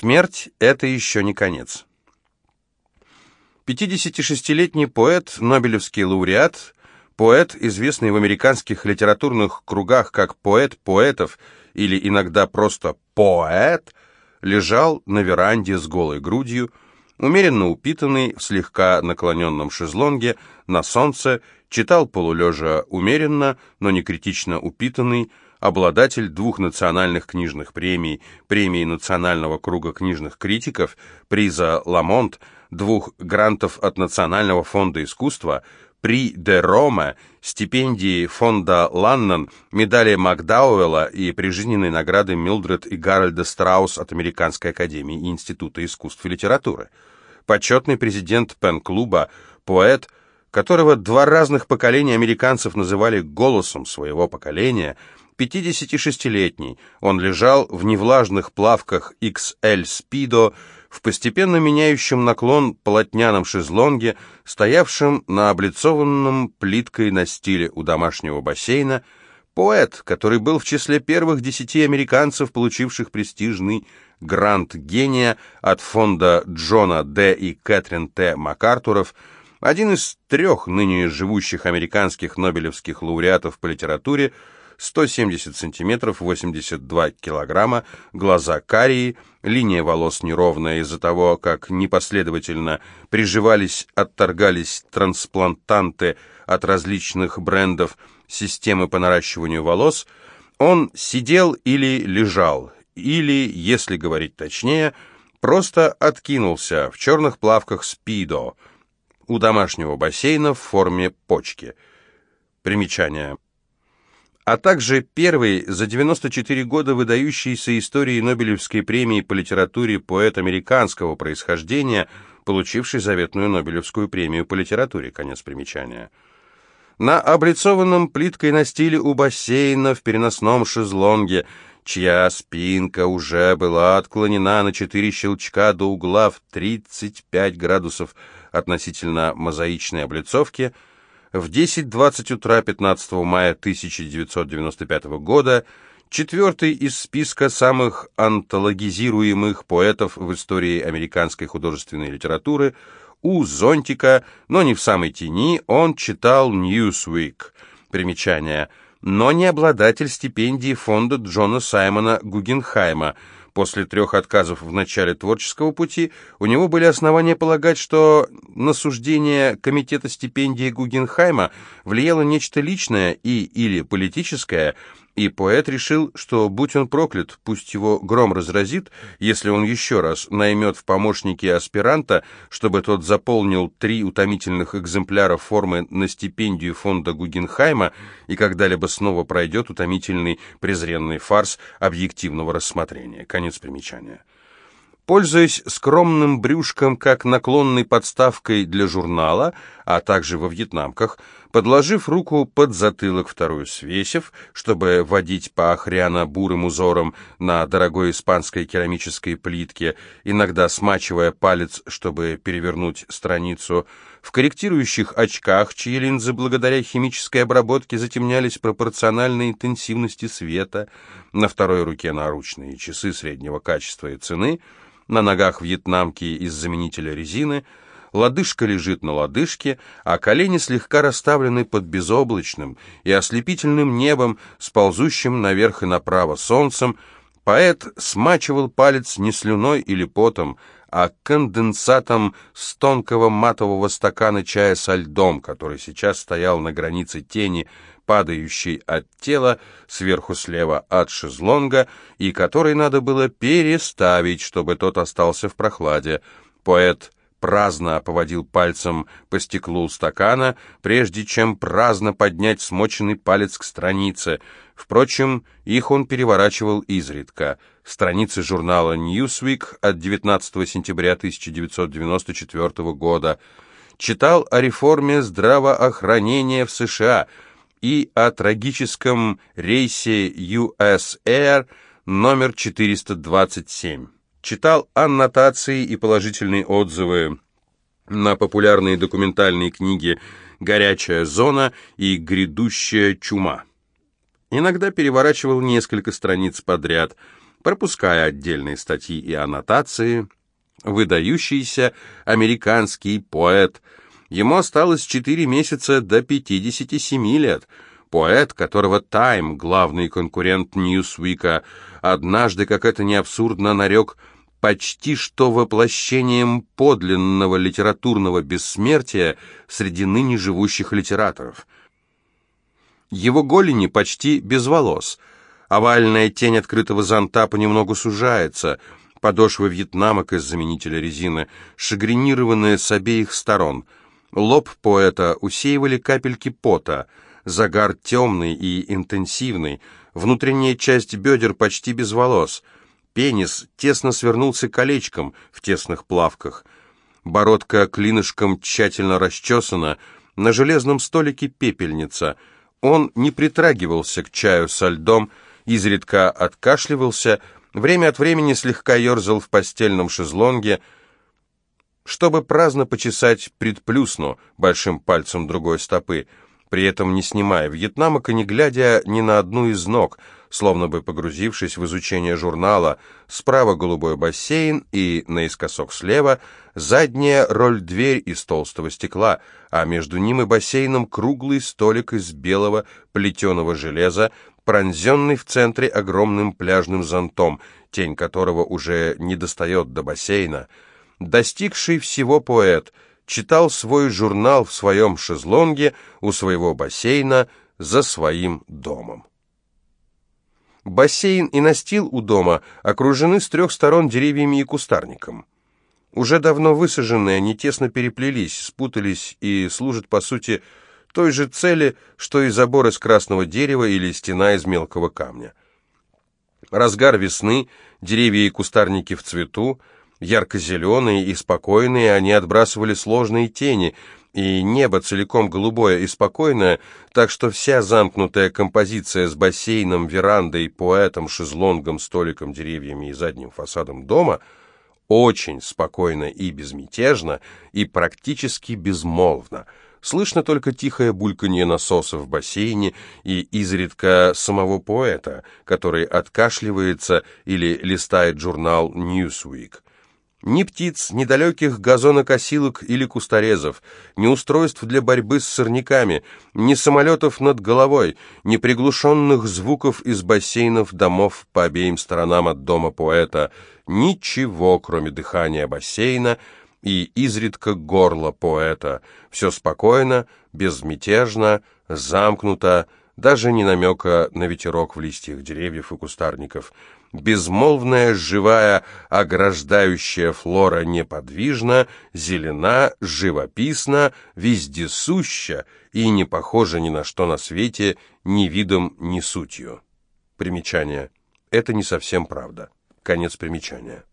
Смерть — это еще не конец. 56-летний поэт, нобелевский лауреат, поэт, известный в американских литературных кругах как поэт поэтов или иногда просто поэт, лежал на веранде с голой грудью, умеренно упитанный, в слегка наклоненном шезлонге, на солнце, читал полулежа умеренно, но не критично упитанный, обладатель двух национальных книжных премий, премии Национального круга книжных критиков, приза «Ламонт», двух грантов от Национального фонда искусства, при де Рома, стипендии фонда Ланнон, медали Макдауэлла и прижизненной награды Милдред и Гарольда Страус от Американской академии и Института искусств и литературы. Почетный президент Пен-клуба, поэт, которого два разных поколения американцев называли «голосом своего поколения», 56-летний, он лежал в невлажных плавках XL Speedo, в постепенно меняющем наклон полотняном шезлонге, стоявшем на облицованном плиткой на стиле у домашнего бассейна, поэт, который был в числе первых десяти американцев, получивших престижный грант гения от фонда Джона Д. и Кэтрин Т. МакАртуров, один из трех ныне живущих американских нобелевских лауреатов по литературе, 170 сантиметров, 82 килограмма, глаза карие, линия волос неровная из-за того, как непоследовательно приживались, отторгались трансплантанты от различных брендов системы по наращиванию волос, он сидел или лежал, или, если говорить точнее, просто откинулся в черных плавках спидо у домашнего бассейна в форме почки. Примечание а также первый за 94 года выдающийся историей Нобелевской премии по литературе поэт американского происхождения, получивший заветную Нобелевскую премию по литературе. Конец примечания. На облицованном плиткой на стиле у бассейна в переносном шезлонге, чья спинка уже была отклонена на четыре щелчка до угла в 35 градусов относительно мозаичной облицовки – в 10.20 утра 15 мая 1995 года четвертый из списка самых антологизируемых поэтов в истории американской художественной литературы, у зонтика, но не в самой тени, он читал Newsweek. Примечание. Но не обладатель стипендии фонда Джона Саймона Гугенхайма – После трех отказов в начале творческого пути у него были основания полагать, что на суждение комитета стипендии Гугенхайма влияло нечто личное и или политическое, и поэт решил, что, будь он проклят, пусть его гром разразит, если он еще раз наймет в помощники аспиранта, чтобы тот заполнил три утомительных экземпляра формы на стипендию фонда Гугенхайма и когда-либо снова пройдет утомительный презренный фарс объективного рассмотрения. Конец примечания. Пользуясь скромным брюшком как наклонной подставкой для журнала, а также во вьетнамках, подложив руку под затылок, вторую свесив, чтобы водить по охряно-бурым узорам на дорогой испанской керамической плитке, иногда смачивая палец, чтобы перевернуть страницу, в корректирующих очках, чьи линзы благодаря химической обработке затемнялись пропорционально интенсивности света, на второй руке наручные часы среднего качества и цены — на ногах вьетнамки из заменителя резины, лодыжка лежит на лодыжке, а колени слегка расставлены под безоблачным и ослепительным небом, сползущим наверх и направо солнцем, поэт смачивал палец не слюной или потом, а конденсатом с тонкого матового стакана чая со льдом, который сейчас стоял на границе тени, падающий от тела сверху слева от шезлонга, и который надо было переставить, чтобы тот остался в прохладе. Поэт праздно поводил пальцем по стеклу стакана, прежде чем праздно поднять смоченный палец к странице. Впрочем, их он переворачивал изредка. Страницы журнала Newsweek от 19 сентября 1994 года. Читал о реформе здравоохранения в США – и о трагическом рейсе US Air номер 427. Читал аннотации и положительные отзывы на популярные документальные книги «Горячая зона» и «Грядущая чума». Иногда переворачивал несколько страниц подряд – пропуская отдельные статьи и аннотации, выдающийся американский поэт. Ему осталось 4 месяца до 57 лет. Поэт, которого Time, главный конкурент Ньюсвика, однажды, как это не абсурдно, нарек почти что воплощением подлинного литературного бессмертия среди ныне живущих литераторов. Его голени почти без волос, овальная тень открытого зонта понемногу сужается, подошвы вьетнамок из заменителя резины, шагренированные с обеих сторон. Лоб поэта усеивали капельки пота, загар темный и интенсивный, внутренняя часть бедер почти без волос — Пенис тесно свернулся колечком в тесных плавках. Бородка клинышком тщательно расчесана, на железном столике пепельница. Он не притрагивался к чаю со льдом, изредка откашливался, время от времени слегка ерзал в постельном шезлонге, чтобы праздно почесать предплюсну большим пальцем другой стопы, при этом не снимая вьетнамок и не глядя ни на одну из ног — словно бы погрузившись в изучение журнала, справа голубой бассейн и наискосок слева задняя роль-дверь из толстого стекла, а между ним и бассейном круглый столик из белого плетеного железа, пронзенный в центре огромным пляжным зонтом, тень которого уже не достает до бассейна. Достигший всего поэт читал свой журнал в своем шезлонге у своего бассейна за своим домом. Бассейн и настил у дома окружены с трех сторон деревьями и кустарником. Уже давно высаженные, они тесно переплелись, спутались и служат, по сути, той же цели, что и забор из красного дерева или стена из мелкого камня. Разгар весны, деревья и кустарники в цвету, ярко-зеленые и спокойные, они отбрасывали сложные тени, и небо целиком голубое и спокойное, так что вся замкнутая композиция с бассейном, верандой, поэтом, шезлонгом, столиком, деревьями и задним фасадом дома очень спокойно и безмятежно, и практически безмолвно. Слышно только тихое бульканье насоса в бассейне и изредка самого поэта, который откашливается или листает журнал «Newsweek». Ни птиц, ни далеких газонокосилок или кусторезов, ни устройств для борьбы с сорняками, ни самолетов над головой, ни приглушенных звуков из бассейнов домов по обеим сторонам от дома поэта, ничего, кроме дыхания бассейна и изредка горла поэта. Все спокойно, безмятежно, замкнуто, даже не намека на ветерок в листьях деревьев и кустарников — Безмолвная, живая, ограждающая флора неподвижна, зелена, живописна, вездесуща и не похожа ни на что на свете ни видом, ни сутью. Примечание. Это не совсем правда. Конец примечания.